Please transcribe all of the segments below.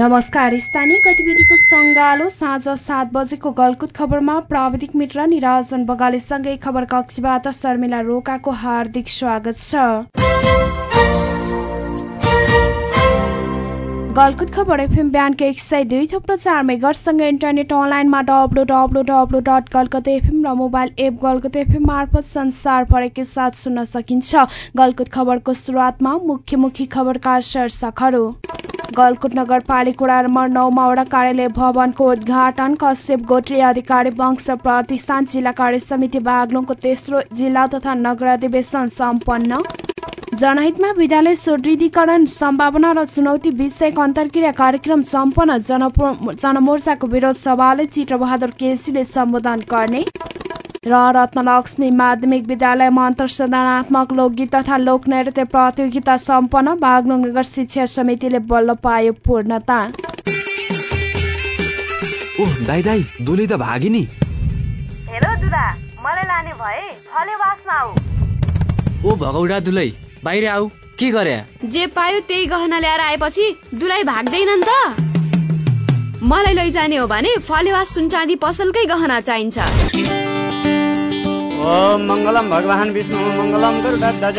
नमस्कार। स्थानीय गतिविधिको सङ्गालो साँझ सात बजेको गलकुत खबरमा प्राविधिक मित्र निराजन बगालेसँगै खबर कक्षीबाट शर्मिला रोकाको हार्दिक स्वागत छ। गलकुट खबर एफएम बिहानको एक सय दुई थुप्रो चार मेगरसँगै इन्टरनेट अनलाइनमा W W W dot Galkot FM र मोबाइल एप गलकुत एफएम मार्फत संसारभरकै साथ सुन्न सकिन्छ। गलकुट खबरको सुरुवातमा मुख्य मुख्य खबरका शीर्षकहरू। गलकुट नगरपालिका नम्बर नौमा वडा कार्यालय भवनको उद्घाटन कश्यप गोत्री अधिकारी वंश प्रतिष्ठान जिल्ला कार्य समिति बागलुङको तेस्रो जिल्ला तथा नगर अधिवेशन सम्पन्न। जनहितमा विद्यालय सुदृढीकरण सम्भावना र चुनौती विषयक अन्तर्क्रिया कार्यक्रम सम्पन्न जनमोर्चाको विरोध सभाले चित्रबहादुर केसीले सम्बोधन गर्ने। र रत्नलक्ष्मी माध्यमिक विद्यालयमा अन्तर्सदनात्मक लोकगीत तथा लोकनृत्य प्रतियोगिता सम्पन्न बागलुङ नगर शिक्षा समितिले बल्ल पायो पूर्णता। ओह दाई दाई दुली त भागी नि हेर दुदा मलाई लाने भए फले बासमा आऊ। ओ भगौडा दुलै बाहिर आऊ के गरे? जे पायो त्यही गहना ल्याएर आएपछि दुलाई भाग्दैनन् त। मलाई लैजाने हो भने फलेवास सुनचाँदी पसलकै गहना चाहिन्छ। ओम मङ्गलम भगवान् विष्णु मङ्गलम गरुडध्वज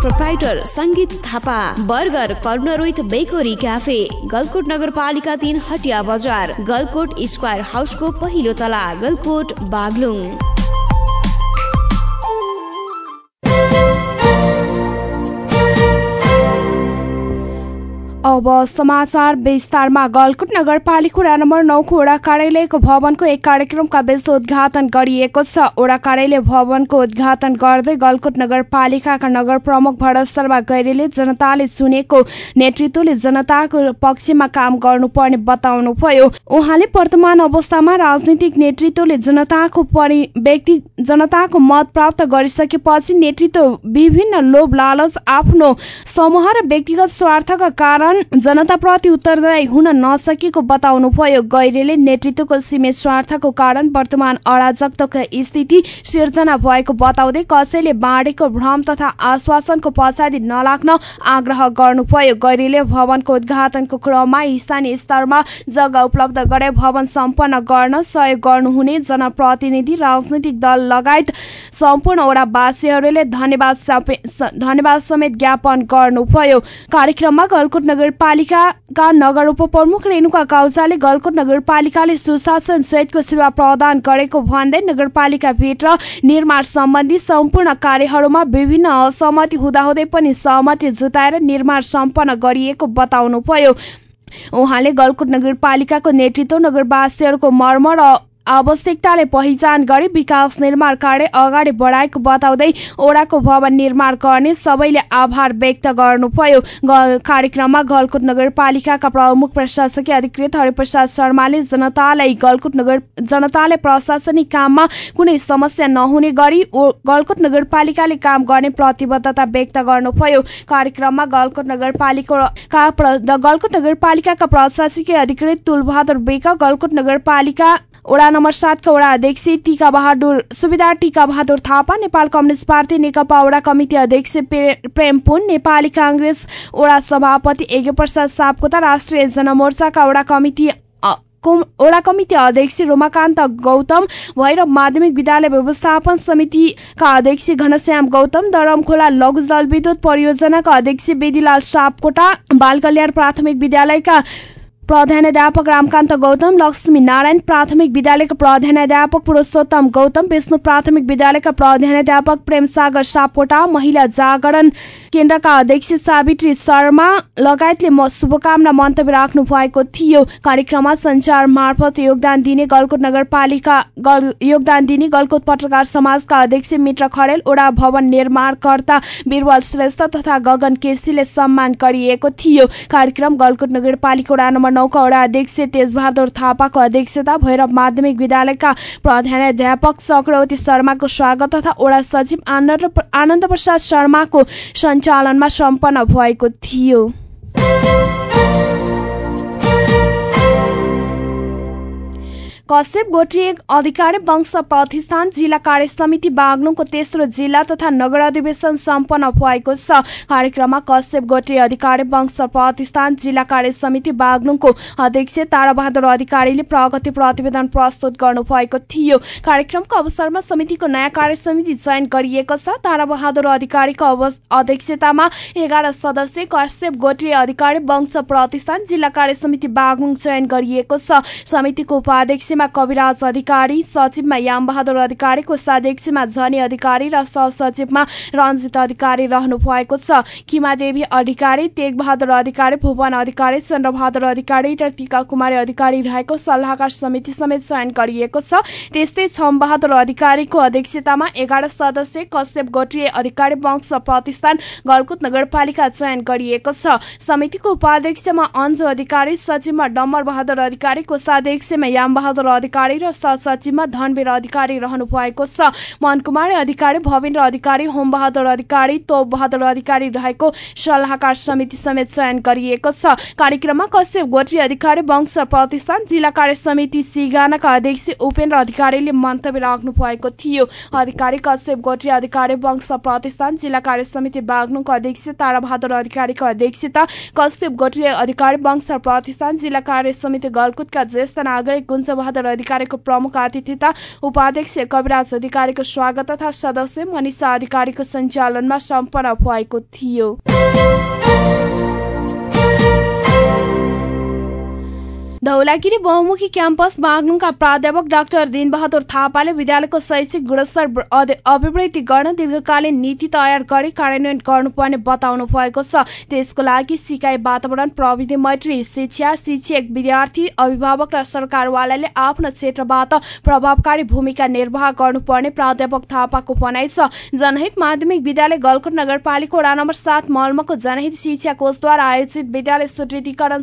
Proprietor Sangeet Thapa burger corner with bakery cafe Galkot नगरपालिका तिन हटिया बजार गलकोट स्क्वायर हाउसको पहिलो तला गलकोट बागलुङ अब समाचार विस्तारमा गलकुट नगरपालिका नम्बर नौको वडा कार्यालयको भवनको एक कार्यक्रमका बीच उद्घाटन गरिएको छ। वडा कार्यालय भवनको उद्घाटन गर्दै गलकुट नगरपालिकाका नगर प्रमुख भरत शर्मा गैरीले जनताले चुनेको नेतृत्वले जनताको पक्षमा काम गर्नुपर्ने बताउनुभयो। उहाँले वर्तमान अवस्थामा राजनीतिक नेतृत्वले जनताको परि व्यक्ति जनताको मत प्राप्त गरिसकेपछि नेतृत्व विभिन्न लोभ लालच आफ्नो समूह र व्यक्तिगत स्वार्थका कारण जनताप्रति उत्तरदायी हुन नसकेको बताउनुभयो गैरेले नेतृत्वको सीमित स्वार्थको कारण वर्तमान अराजकताको स्थिति सिर्जना भएको बताउँदै कसैले बाँडेको भ्रम तथा आश्वासनको पछाडि नलाग्न आग्रह गर्नुभयो। गैरेले भवनको उद्घाटनको क्रममा स्थानीय स्तरमा जग्गा उपलब्ध गरे भवन सम्पन्न गर्न सहयोग गर्नुहुने जनप्रतिनिधि राजनैतिक दल लगायत सम्पूर्ण वडावासीहरूले धन्यवाद समेत ज्ञापन गर्नुभयो। कार्यक्रममा गलकुट नगरपालिकाका नगर उपप्रमुख रेणुका काउजाले गलकोट नगरपालिकाले सुशासन सहितको सेवा प्रदान गरेको भन्दै नगरपालिकाभित्र निर्माण सम्बन्धी सम्पूर्ण कार्यहरूमा विभिन्न असहमति हुँदाहुँदै पनि सहमति जुटाएर निर्माण सम्पन्न गरिएको बताउनुभयो। उहाँले गलकुट नगरपालिकाको नेतृत्व नगरवासीहरूको मर्म र आवश्यकताले पहिचान गरी विकास निर्माण कार्य अगाडि बढाएको बताउँदै ओडाको भवन निर्माण गर्ने सबैले आभार व्यक्त गर्नुभयो। कार्यक्रममा गलकुट नगरपालिकाका प्रमुख प्रशासकीय अधिकृत हरिप्रसाद शर्माले जनतालाई गलकुट नगर जनताले प्रशासनिक काममा कुनै समस्या नहुने गरी गलकुट नगरपालिकाले काम गर्ने प्रतिबद्धता व्यक्त गर्नुभयो। कार्यक्रममा गलकुट नगरपालिका गलकुट नगरपालिकाका प्रशासकीय अधिकृत तुलबहादुर बेक गलकुट नगरपालिका वडा नम्बर सातका वडा अध्यक्ष टिका बहादुर सुविधा टिका बहादुर थापा नेपाल कम्युनिस्ट पार्टी नेकपा वडा कमिटी अध्यक्ष प्रेम पुन नेपाली काङ्ग्रेस वडा सभापति यज्ञ प्रसाद सापकोटा राष्ट्रिय जनमोर्चाका वडा कमिटी वडा कमिटी अध्यक्ष रोमाकान्त गौतम भैरव माध्यमिक विद्यालय व्यवस्थापन समितिका अध्यक्ष घनश्याम गौतम दरमखोला लघु जलविद्युत परियोजनाका अध्यक्ष बेदीलाल सापकोटा बाल कल्याण प्राथमिक विद्यालयका प्रधानाध्यापक रामकान्त गौतम लक्ष्मी नारायण प्राथमिक विद्यालयका प्रधानाध्यापक पुरुषोत्तम गौतम विष्णु प्राथमिक विद्यालयका प्रधानाध्यापक प्रेमसागर सापकोटा महिला जागरण केन्द्रका अध्यक्ष सावित्री शर्मा लगायतले शुभकामना मन्तव्य राख्नु भएको थियो। कार्यक्रममा संचार मार्फत योगदान दिने गलकोट नगरपालिका योगदान दिने गलकोट पत्रकार समाजका अध्यक्ष मित्र खरेल ओडा भवन निर्माणकर्ता बिरवल श्रेष्ठ तथा गगन केसीले सम्मान गरिएको थियो। कार्यक्रम गलकोट नगरपालिका नौका अध्यक्ष तेजबहादुर थापाको अध्यक्षता भैरव माध्यमिक विद्यालयका प्रधानाध्यापक चक्रवती शर्माको स्वागत तथा वडा सचिव आनन्द प्रसाद शर्माको सञ्चालनमा सम्पन्न भएको थियो। कश्यप गोत्रीय अधिकारी वंश प्रतिष्ठान जिल्ला कार्य समिति बागलुङको तेस्रो जिल्ला तथा नगर अधिवेशन सम्पन्न भएको छ। कार्यक्रममा कश्यप गोत्रीय अधिकारी वंश प्रतिष्ठान जिल्ला कार्य समिति बागलुङको अध्यक्ष ताराबहादुर अधिकारीले प्रगति प्रतिवेदन प्रस्तुत गर्नुभएको थियो। कार्यक्रमको अवसरमा समितिको नयाँ कार्य समिति चयन गरिएको छ। ताराबहादुर अधिकारीको अध्यक्षतामा एघार सदस्य कश्यप गोत्रीय अधिकारी वंश प्रतिष्ठान जिल्ला कार्य समिति बागलुङ चयन गरिएको छ। समितिको उपाध्यक्ष अध्यक्षमा कविराज अधिकारी सचिवमा यामबहादुर अधिकारी कोषाध्यक्षमा झनी अधिकारी र सहसचिवमा रञ्जित अधिकारी रहनु भएको छ किमादेवी अधिकारी तेगबहादुर अधिकारी भुवन अधिकारी चन्द्रबहादुर अधिकारी र टिका कुमारी अधिकारी रहेको सल्लाहकार समिति समेत चयन गरिएको छ। त्यस्तै छमबहादुर अधिकारीको अध्यक्षतामा एघार सदस्य कश्यप गोत्रीय अधिकारी वंश प्रतिष्ठान गलकुट नगरपालिका चयन गरिएको छ। समितिको उपाध्यक्षमा अन्जु अधिकारी सचिवमा डम्बर बहादुर अधिकारी कोषाध्यक्षमा यामबहादुर अधिकारी र सहसचिवमा धनवीर अधिकारी रहनु भएको छ। मनकुमारी अधिकारी भविन्द्र अधिकारी होमबहादुर अधिकारी तोप बहादुर अधिकारी रहेको सल्लाहकार समिति समेत चयन गरिएको छ। कार्यक्रममा कश्यप गोत्री अधिकारी वंश प्रतिष्ठान जिल्ला कार्य समिति सिगानाका अध्यक्ष उपेन्द्र अधिकारीले मन्तव्य राख्नु भएको थियो। अधिकारी कश्यप गोत्री अधिकारी वंश प्रतिष्ठान जिल्ला कार्य समिति बाग्नुको अध्यक्ष ताराबहादुर अधिकारीको अध्यक्षता कश्यप गोत्री अधिकारी वंश प्रतिष्ठान जिल्ला कार्य समिति गलकुटका ज्येष्ठ नागरिक गुञ्जबहादुर अधिकारीको प्रमुख आतिथ्यता उपाध्यक्ष कविराज अधिकारीको स्वागत तथा सदस्य मनिषा अधिकारीको सञ्चालनमा सम्पन्न भएको थियो। धौलागिरी बहुमुखी क्याम्पस बागलुङका प्राध्यापक डाक्टर दिनबहादुर थापाले विद्यालयको शैक्षिक गुणस्तर अभिवृद्धि गर्न दीर्घकालीन नीति तयार गरी कार्यान्वयन गर्नुपर्ने बताउनु भएको छ। त्यसको लागि सिकाइ वातावरण प्रविधि मैत्री शिक्षा शिक्षक विद्यार्थी अभिभावक र सरकारवालाले आफ्नो क्षेत्रबाट प्रभावकारी भूमिका निर्वाह गर्नुपर्ने प्राध्यापक थापाको भनाइ छ। जनहित माध्यमिक विद्यालय गलकुट नगरपालिका वडा नम्बर सात मलमको जनहित शिक्षा कोषद्वारा आयोजित विद्यालय सुदृढीकरण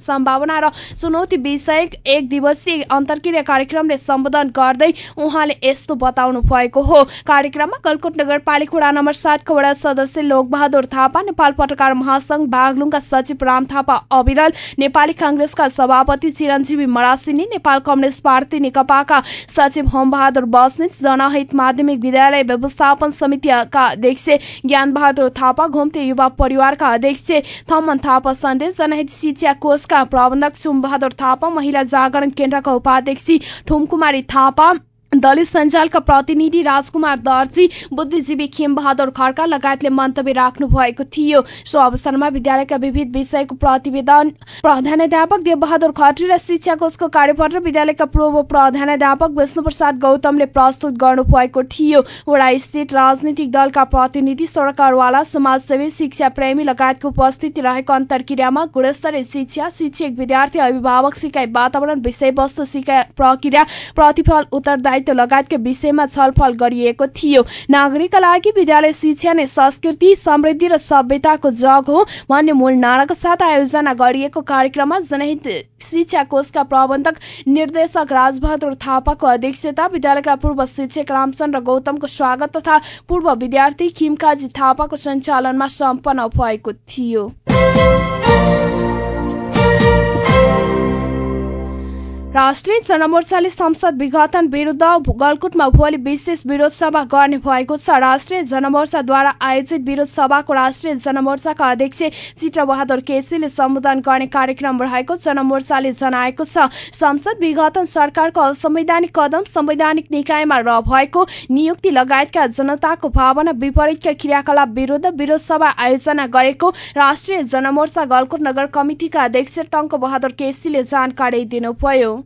सम्भावना र चुनौती विषयक एक दिवसीय अन्तर्क्रिया कार्यक्रमले सम्बोधन गर्दै उहाँले यस्तो बताउनु भएको हो। कार्यक्रममा कलकोट नगरपालिका वडा नम्बर सातको वडा सदस्य लोकबहादुर थापा नेपाल पत्रकार महासंघ बागलुङका सचिव राम थापा अविरल नेपाली काङ्ग्रेसका सभापति चिरञ्जीवी मरासिनी नेपाल कम्युनिस्ट पार्टी नेकपाका सचिव होमबहादुर बस्नेत जनहित माध्यमिक विद्यालय व्यवस्थापन समितिका अध्यक्ष ज्ञान बहादुर थापा घुम्ते युवा परिवारका अध्यक्ष थमन थापा सन्देश जनहित शिक्षा कोषका प्रबन्धक सुमबहादुर थापा महिला जागरण केन्द्रका उपाध्यक्ष ठुमकुमारी थापा दलित सञ्जालका प्रतिनिधि राजकुमार दर्जी बुद्धिजीवी खेमबहादुर खड्का लगायतले मन्तव्य राख्नु भएको थियो। सो अवसरमा विद्यालयका विविध विषयको प्रतिवेदन प्रधानाध्यापक देवबहादुर खत्री र शिक्षा कोषको कार्यपत्र विद्यालयका पूर्व प्रधानाध्यापक विष्णुप्रसाद गौतमले प्रस्तुत गर्नुभएको थियो। वडा स्थित राजनीतिक दलका प्रतिनिधि सरकारवाला समाजसेवी शिक्षा प्रेमी लगायतको उपस्थिति रहेको अन्तर्क्रियामा गुणस्तरीय शिक्षा शिक्षक विद्यार्थी अभिभावक सिकाइ वातावरण विषयवस्तु सिकाइ प्रक्रिया प्रतिफल उत्तरदायित्व लगायतका विषयमा छलफल गरिएको थियो। नागरिकका लागि विद्यालय शिक्षा नै संस्कृति समृद्धि र सभ्यताको जग हो भन्ने मूल नाराको साथ आयोजना गरिएको कार्यक्रममा जनहित शिक्षा कोषका प्रबन्धक निर्देशक राजबहादुर थापाको अध्यक्षता विद्यालयका पूर्व शिक्षक रामचन्द्र गौतमको स्वागत तथा पूर्व विद्यार्थी खिमकाजी थापाको सञ्चालनमा सम्पन्न भएको थियो। राष्ट्रिय जनमोर्चाले संसद विघटन विरुद्ध गलकुटमा भोलि विशेष विरोध सभा गर्ने भएको छ। राष्ट्रिय जनमोर्चाद्वारा आयोजित विरोध सभाको राष्ट्रिय जनमोर्चाका अध्यक्ष चित्रबहादुर केसीले सम्बोधन गर्ने कार्यक्रम रहेको जनमोर्चाले जनाएको छ। संसद विघटन सरकारको असंवैधानिक कदम संवैधानिक निकायमा र भएको नियुक्ति लगायतका जनताको भावना विपरीतका क्रियाकलाप विरुद्ध विरोध सभा आयोजना गरेको राष्ट्रिय जनमोर्चा गलकुट नगर कमिटिका अध्यक्ष टङ्क बहादुर केसीले जानकारी दिनुभयो।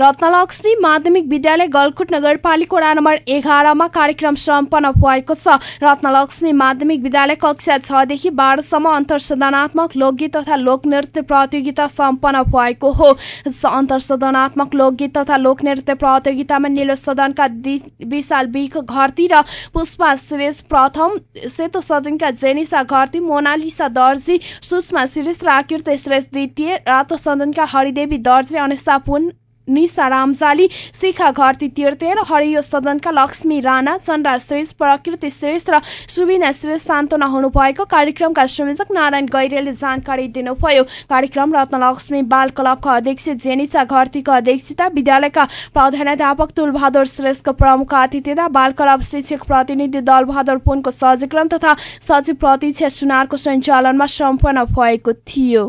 रत्नलक्ष्मी माध्यमिक विद्यालय गलकुट नगरपालिका वडा नम्बर एघारमा कार्यक्रम सम्पन्न भएको छ। रत्नलक्ष्मी माध्यमिक विद्यालय कक्षा छदेखि बाह्रसम्म अन्तर्सदनात्मक लोकगीत तथा लोकनृत्य प्रतियोगिता सम्पन्न भएको हो। अन्तर्सदनात्मक लोकगीत तथा लोकनृत्य प्रतियोगितामा निलो सदनका विशाल बिख घरती र पुष्पा श्रेष प्रथम सेतो सदनका जेनिसा घरती मोनालिसा दर्जी सुषमा श्रेष र आकृत श्रेष द्वितीय रातो सदनका हरिदेवी दर्जी अनेसा पुन निशा रामजाली शिखा घरती तीर्थे र हरियो सदनका लक्ष्मी राणा चन्द्रा श्रेष्ठ प्रकृति श्रेष्ठ र सुविना श्रेष्ठ सान्त्वना हुनुभएको कार्यक्रमका संयोजक नारायण गैरेले जानकारी दिनुभयो। कार्यक्रम रत्नलक्ष्मी बाल क्लबका अध्यक्ष जेनिसा घरतीको अध्यक्षता विद्यालयका प्रधानाध्यापक तुलबहादुर श्रेष्ठको प्रमुख अतिथिता बाल क्लब शिक्षक प्रतिनिधि दलबहादुर पुनको सहजीकरण तथा सचिव प्रतीक्षा सुनारको सञ्चालनमा सम्पन्न भएको थियो।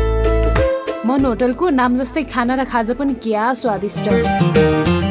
मन होटलको नाम जस्तै खाना र खाजा पनि क्या स्वादिष्ट।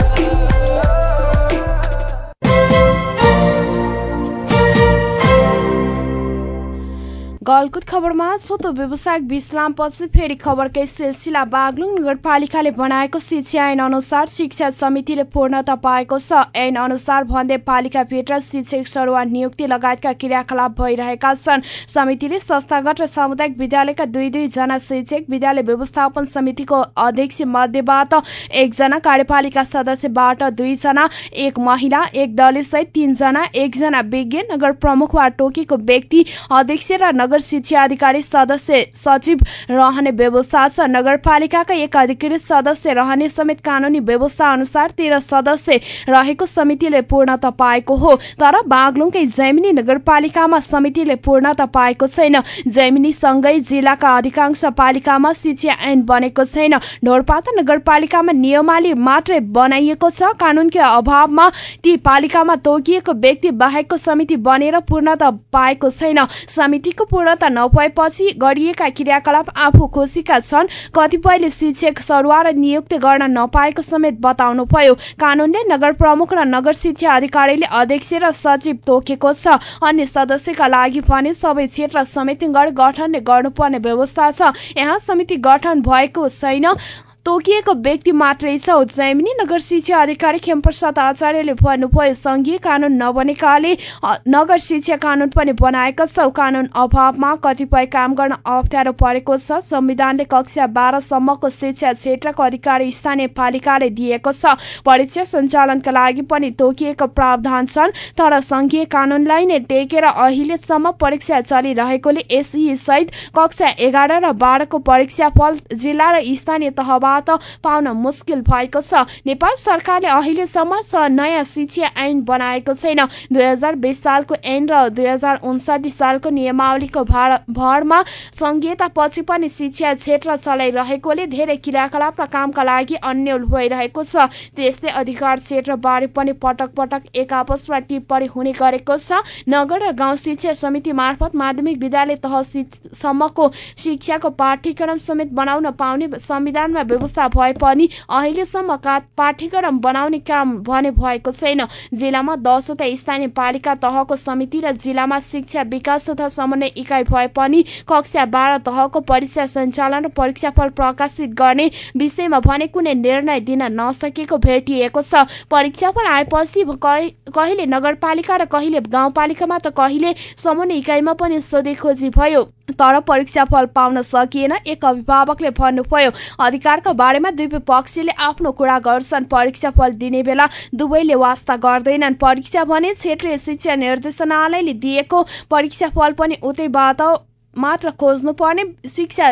गलकुट खबरमा छोटो व्यवसायिक विश्रामपछि फेरि खबरकै सिलसिला बागलुङ नगरपालिकाले बनाएको शिक्षा ऐन अनुसार शिक्षा समितिले पूर्णता पाएको छ। ऐन अनुसार भन्दै पालिका भित्र शिक्षक सरुवा नियुक्ति लगायतका क्रियाकलाप भइरहेका छन्। समितिले संस्थागत र सामुदायिक विद्यालयका दुई दुईजना शिक्षक विद्यालय व्यवस्थापन समितिको अध्यक्ष मध्येबाट एकजना कार्यपालिका सदस्यबाट दुईजना एक महिला एक दलित सहित तीनजना एकजना विज्ञ नगर प्रमुख वा टोकीको व्यक्ति अध्यक्ष र नगर शिक्षा अधिकारी सदस्य सचिव रहने व्यवस्था छ। नगरपालिकाका एक अधिकृत सदस्य रहने समेत कानूनी व्यवस्था अनुसार तेह्र सदस्य रहेको समितिले पूर्णता पाएको हो। तर बागलुङकै जैमिनी नगरपालिकामा समितिले पूर्णता पाएको छैन। जैमिनीसँगै जिल्लाका अधिकांश पालिकामा शिक्षा ऐन बनेको छैन। ढोरपाता नगरपालिकामा नियमावली मात्रै बनाइएको छ। कानूनकै अभावमा ती पालिकामा तोकिएको व्यक्ति बाहेकको समिति बनेर पूर्णता पाएको छैन। समितिको पूर्णता नभएपछि गरिएका क्रियाकलाप आफू खुसीका छन्। कतिपयले शिक्षक सरुवा र नियुक्ति गर्न नपाएको समेत बताउनुभयो। कानूनले नगर प्रमुख र नगर शिक्षा अधिकारीले अध्यक्ष र सचिव तोकेको छ। अन्य सदस्यका लागि भने सबै क्षेत्र समिति गठन गर्नुपर्ने व्यवस्था छ। यहाँ समिति गठन भएको छैन। तोकिएको व्यक्ति मात्रै छ। उज्जैमिनी नगर शिक्षा अधिकारी खेमप्रसाद आचार्यले भन्नुभयो संघीय कानून नबनेकाले नगर शिक्षा कानून पनि बनाएका छौ। कानून अभावमा कतिपय काम गर्न अप्ठ्यारो परेको छ। संविधानले कक्षा बाह्रसम्मको शिक्षा क्षेत्रको अधिकार स्थानीय पालिकाले दिएको छ। परीक्षा सञ्चालनका लागि पनि तोकिएको प्रावधान छन् तर संघीय कानूनलाई नै टेकेर अहिलेसम्म परीक्षा चलिरहेकोले एसई सहित कक्षा एघार र बाह्रको परीक्षा फल जिल्ला र स्थानीय तहबाट पाउन मुस्किल भएको छ। नेपाल सरकारले अहिलेसम्म नयाँ शिक्षा ऐन बनाएको छैन। दुई हजार बिस सालको ऐन र दुई सालको नियमावलीको भरमा संघीयता पछि पनि शिक्षा क्षेत्र चलाइरहेकोले धेरै क्रियाकलाप र कामका लागि अन्यल भइरहेको छ। त्यस्तै अधिकार क्षेत्र बारे पनि पटक पटक एक आपसमा टिप्पणी हुने गरेको छ। नगर र गाउँ शिक्षा समिति मार्फत माध्यमिक विद्यालय तहसम्मको शिक्षाको पाठ्यक्रम समेत बनाउन पाउने संविधानमा व्यवस्था भए पनि अहिलेसम्म पाठ्यक्रम बनाउने काम भने भएको छैन। जिल्लामा दसवटा स्थानीय पालिका तहको समिति र जिल्लामा शिक्षा विकास तथा समन्वय इकाइ भए पनि कक्षा बाह्र तहको परीक्षा सञ्चालन र परीक्षाफल प्रकाशित गर्ने विषयमा भने कुनै निर्णय दिन नसकेको भेटिएको छ। परीक्षाफल आएपछि कहिले नगरपालिका र कहिले गाउँपालिकामा त कहिले समन्वय इकाइमा पनि सोधेखोजी भयो। तर परीक्षाफल पाउन सकिएन एक अभिभावकले भन्नुभयो अधिकारका बारेमा दुवै पक्षले आफ्नो कुरा गर्छन् परीक्षाफल दिने बेला दुवैले वास्ता गर्दैनन्। परीक्षा भने क्षेत्रीय शिक्षा निर्देशनालयले दिएको परीक्षाफल पनि उतैबाट मात्र खोज्नुपर्ने शिक्षा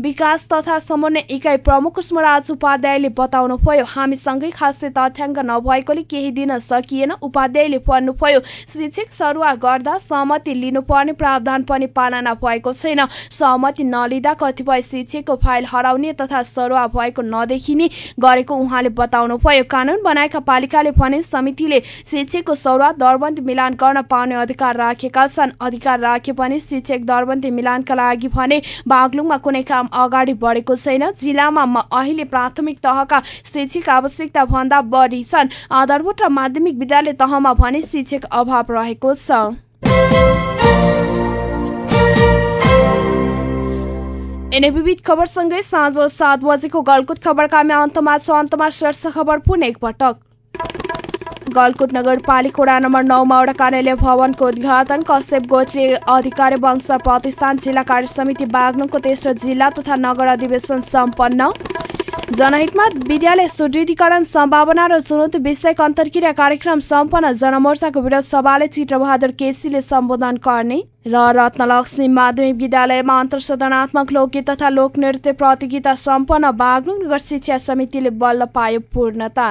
विकास तथा समन्वय इकाइ प्रमुख कुष्मराज उपाध्यायले बताउनुभयो हामीसँगै खासै तथ्याङ्क नभएकोले केही दिन सकिएन उपाध्यायले भन्नुभयो शिक्षक सरुवा गर्दा सहमति लिनुपर्ने प्रावधान पनि पालना भएको छैन। सहमति नलिँदा कतिपय शिक्षकको फाइल हराउने तथा सरुवा भएको नदेखिने गरेको उहाँले बताउनुभयो। कानून बनाएका पालिकाले भने समितिले शिक्षकको सरुवा दरबन्दी मिलान गर्न पाउने अधिकार राखेका छन्। अधिकार राखे पनि शिक्षक दरबन्दी मिलानका लागि भने बागलुङमा कुनै काम अगाडि बढेको छैन। जिल्लामा अहिले प्राथमिक तहका शिक्षक आवश्यकता भन्दा बढी छन्। आधारभूत र माध्यमिक विद्यालय तहमा भने शिक्षक अभाव रहेको छ। विविध खबरसँगै साँझ सात बजेको गलकुट खबरका अन्तमा छ। अन्तमा शीर्ष खबर पुनः एकपटक गलकुट नगरपालिका वडा नम्बर नौमा वडा कार्यालय भवनको उद्घाटन। कश्यप गोत्री अधिकारी वंश प्रतिष्ठान जिल्ला कार्य समिति बागलुङको तेस्रो जिल्ला तथा नगर अधिवेशन सम्पन्न। जनहितमा विद्यालय सुदृढीकरण सम्भावना र चुनौती विषयक अन्तर्क्रिया कार्यक्रम सम्पन्न जनमोर्चाको विरोध सभाले चित्रबहादुर केसीले सम्बोधन गर्ने। र रत्नलक्ष्मी माध्यमिक विद्यालयमा अन्तर्सदनात्मक लोकगीत तथा लोकनृत्य प्रतियोगिता सम्पन्न बागलुङ नगर शिक्षा समितिले बल्ल पायो पूर्णता।